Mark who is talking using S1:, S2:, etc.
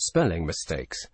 S1: Spelling mistakes.